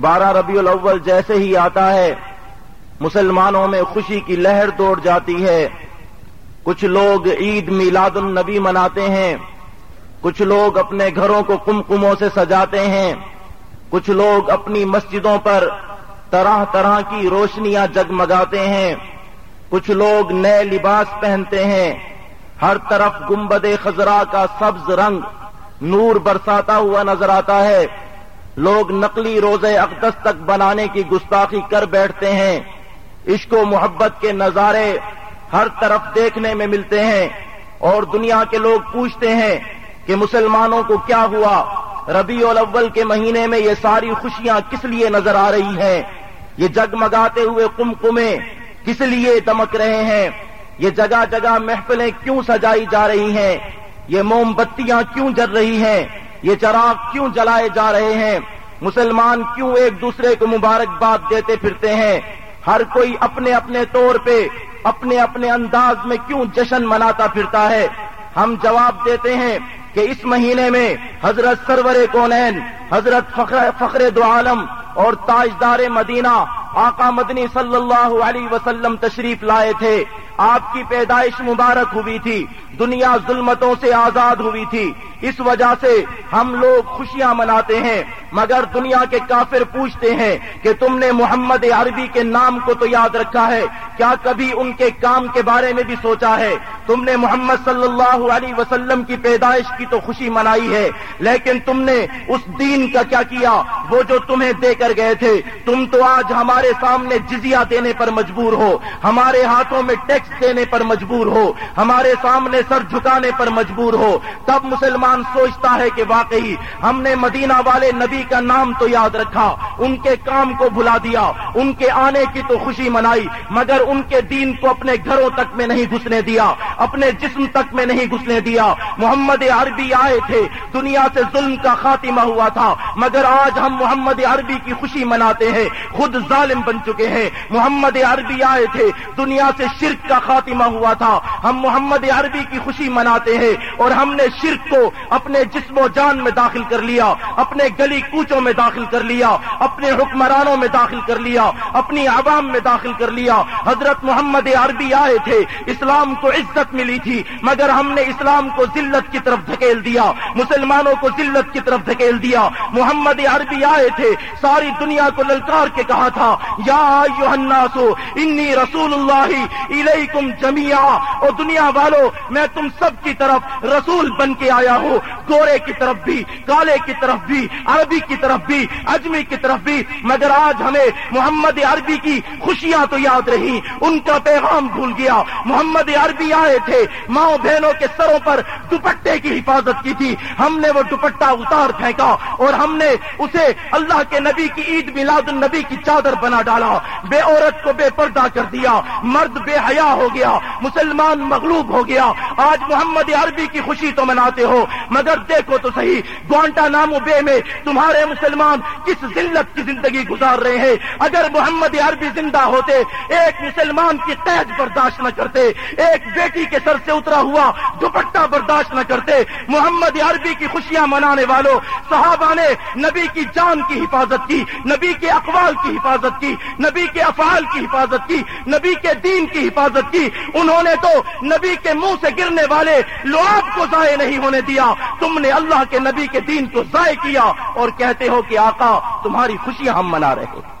بارہ ربیع الاول جیسے ہی آتا ہے، مسلمانوں میں خوشی کی لہر دوڑ جاتی ہے۔ کچھ لوگ عید میلاد النبی مناتے ہیں، کچھ لوگ اپنے گھروں کو کمکموں سے سجاتے ہیں۔ کچھ لوگ اپنی مسجدوں پر طرح طرح کی روشنیاں جگمگاتے ہیں۔ کچھ لوگ نئے لباس پہنتے ہیں۔ ہر طرف گمبد خزرا کا سبز رنگ نور برساتا ہوا نظر آتا ہے۔ لوگ نقلی روزے اقدس تک بنانے کی گستاخی کر بیٹھتے ہیں۔ عشق و محبت کے نظارے ہر طرف دیکھنے میں ملتے ہیں۔ اور دنیا کے لوگ پوچھتے ہیں کہ مسلمانوں کو کیا ہوا؟ ربیع الاول کے مہینے میں یہ ساری خوشیاں کس لیے نظر آ رہی ہیں؟ یہ جگمگاتے ہوئے کمکمے کس لیے دمک رہے ہیں؟ یہ جگہ جگہ محفلیں کیوں سجائی جا رہی ہیں؟ یہ موم بتیاں کیوں جل رہی ہیں؟ یہ چراغ کیوں جلائے جا رہے ہیں؟ مسلمان کیوں ایک دوسرے کو مبارکباد دیتے پھرتے ہیں؟ ہر کوئی اپنے اپنے طور پہ، اپنے اپنے انداز میں کیوں جشن مناتا پھرتا ہے؟ ہم جواب دیتے ہیں کہ اس مہینے میں حضرت سرور کونین، حضرت فخر فخر دو عالم اور تاجدار مدینہ آقا مدنی صلی اللہ علیہ وسلم تشریف لائے تھے۔ آپ کی پیدائش مبارک ہوئی تھی۔ دنیا ظلمتوں سے آزاد ہوئی تھی۔ اس وجہ سے ہم لوگ خوشیاں مناتے ہیں، مگر دنیا کے کافر پوچھتے ہیں کہ تم نے محمد عربی کے نام کو تو یاد رکھا ہے، کیا کبھی ان کے کام کے بارے میں بھی سوچا ہے؟ تم نے محمد صلی اللہ علیہ وسلم کی پیدائش کی تو خوشی منائی ہے، لیکن تم نے اس دین کا کیا کیا؟ وہ جو تمہیں دے کر گئے تھے۔ تم تو آج ہمارے سامنے جزیا دینے پر مجبور ہو، ہمارے ہاتھوں میں ٹیکس دینے پر مجبور ہو، ہمارے سامنے سر جھکانے پر مجبور ہو۔ تب مسلمان سوچتا ہے کہ واقعی ہم نے مدینہ والے نبی کا نام تو یاد رکھا ان کے کام کو بھلا دیا، ان کے آنے کی تو خوشی منائی، مگر ان کے دین کو اپنے گھروں تک میں نہیں گھسنے دیا، اپنے جسم تک میں نہیں گھسنے دیا۔ محمد عربی آئے تھے، دنیا سے ظلم کا خاتمہ ہوا تھا، مگر آج ہم محمد عربی کی خوشی مناتے ہیں، خود ظالم بن چکے ہیں۔ محمد عربی آئے تھے، دنیا سے شرک کا خاتمہ ہوا تھا۔ ہم محمد عربی کی خوشی مناتے ہیں، اور ہم نے شرک کو اپنے جسم و جان میں داخل کر لیا، اپنے گلی کوچوں میں داخل کر لیا اپنے حکمرانوں میں داخل کر لیا، اپنی عوام میں داخل کر لیا۔ حضرت محمد عربی آئے تھے، اسلام کو عزت ملی تھی، مگر ہم نے اسلام کو ذلت کی طرف دھکیل دیا، مسلمانوں کو ذلت کی طرف دھکیل دیا۔ محمد عربی آئے تھے، ساری دنیا کو للکار کے کہا تھا، یا الناسو انی رسول اللہ الیکم جمیا اور دنیا والو، میں تم سب کی طرف رسول بن کے آیا ہوں، گورے کی طرف بھی، کالے کی طرف بھی، عربی کی طرف بھی، اجمی کی طرف بھی مگر آج ہمیں محمد عربی کی خوشیاں تو یاد رہی۔ ان کا پیغام بھول گیا۔ محمد عربی آئے تھے۔ ماؤں بہنوں کے سروں پر دوپٹے کی حفاظت کی تھی۔ ہم نے وہ دوپٹہ اتار پھینکا اور ہم نے اسے اللہ کے نبی کی عید میلاد النبی کی چادر بنا ڈالا۔ بے عورت کو بے پردہ کر دیا۔ مرد بے حیا ہو گیا۔ مسلمان مغلوب ہو گیا۔ آج محمد عربی کی خوشی تو مناتے ہو۔ مگر دیکھو تو صحیح، گوانٹا نامو بے میں تمہارے مسلمان کس ذلت کی زندگی گزار رہے ہیں۔ اگر محمد عربی زندہ ہوتے، ایک مسلمان کی قید برداشت نہ کرتے، ایک بیٹی کے سر سے اترا ہوا دوپٹہ برداشت نہ کرتے، محمد عربی کی خوشیاں منانے والوں، صحابہ نے نبی کی جان کی حفاظت کی، نبی کے اقوال کی حفاظت کی، نبی کے افعال کی حفاظت کی، نبی کے دین کی حفاظت کی۔ انہوں نے تو نبی کے منہ سے گرنے والے لواب کو ضائع نہیں ہونے دیا۔ تم نے اللہ کے نبی کے دین کو ضائع کیا اور کہتے ہو کہ آقا، تمہاری خوشیاں ہم منا رہے ہیں۔